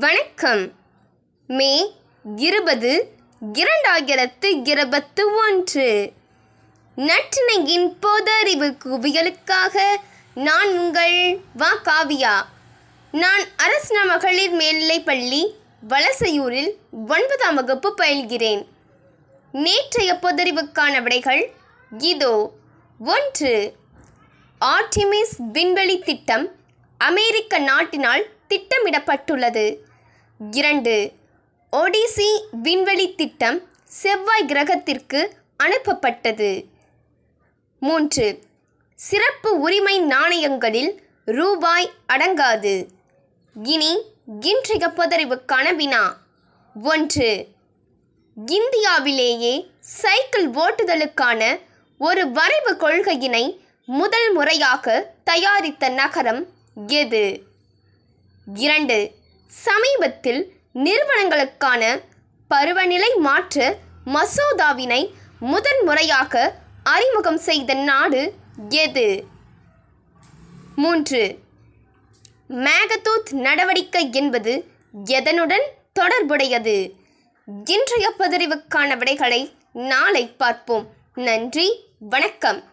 வணக்கம். மே இருபது இரண்டாயிரத்து இருபத்து ஒன்று. நற்றினையின் பொது குவியலுக்காக நான் உங்கள் வா காவியா நான் அரசன மகளிர் மேல்நிலைப்பள்ளி வலசையூரில் ஒன்பதாம் வகுப்பு பயில்கிறேன். நேற்றைய பொதறிவுக்கான விடைகள் இதோ. ஒன்று ஆர்டிமிஸ் விண்வெளி திட்டம் அமெரிக்க நாட்டினால் திட்டமிடப்பட்டுள்ளது. இரண்டு. ஒடிசி விண்வெளி திட்டம் செவ்வாய் கிரகத்திற்கு அனுப்பப்பட்டது. மூன்று. சிறப்பு உரிமை நாணயங்களில் ரூபாய் அடங்காது. இனி இன்றைய பதறிவுக்கான வினா. ஒன்று. இந்தியாவிலேயே சைக்கிள் ஓட்டுதலுக்கான ஒரு வரைவு கொள்கையினை முதல் முறையாக தயாரித்த நகரம் எது? இரண்டு. சமீபத்தில் நிறுவனங்களுக்கான பருவநிலை மாற்ற மசோதாவினை முதன் முறையாக அறிமுகம் செய்த நாடு எது? மூன்று. மேகதூத் நடவடிக்கை என்பது எதனுடன் தொடர்புடையது? இன்றைய பதிரிவுக்கான விடைகளை நாளை பார்ப்போம். நன்றி வணக்கம்.